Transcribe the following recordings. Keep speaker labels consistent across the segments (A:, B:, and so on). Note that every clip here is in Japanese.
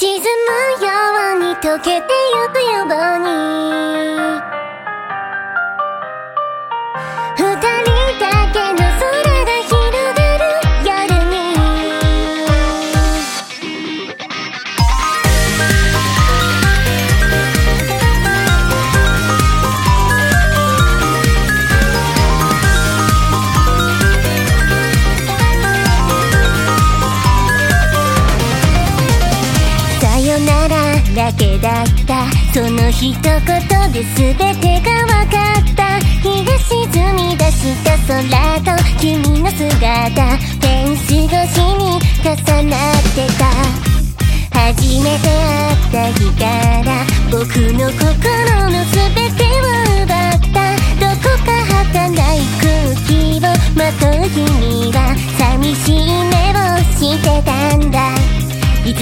A: 沈むように溶けてゆくように。だけだった。その一言で全てが分かった。日が沈み出した空と君の姿。フェンス越しに重なってた。初めて会った日から僕の心の全てを奪った。どこか儚い空気をまとう君は寂しい目を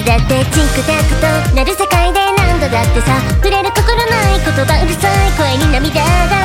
A: だってチクタクとなる世界で何度だってさ触れる心ない言葉うるさい声に涙が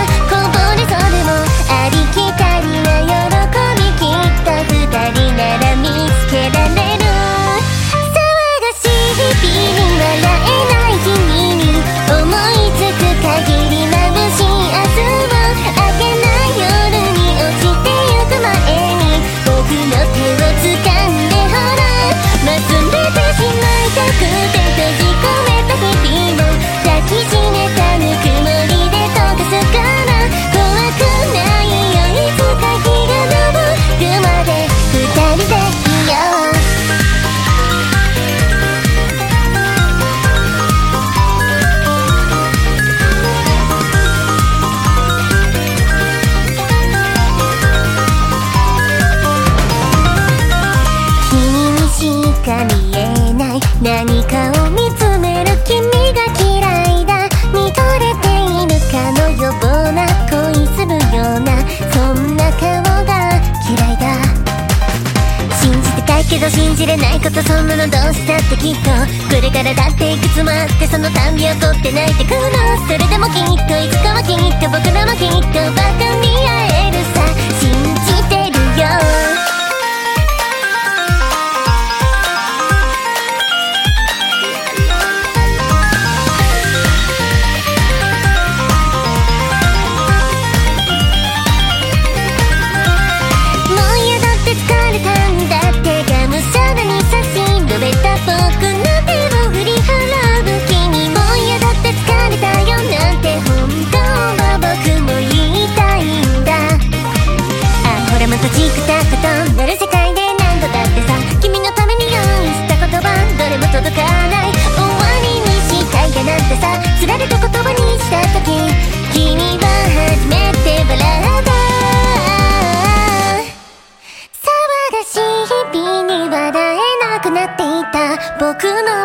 A: けど信じれないことそんなのどうしたってきっと。これからだっていくつもあってそのたんびを取って泣いて。くのそれでもきっといつかはきっと僕らもきっと。僕の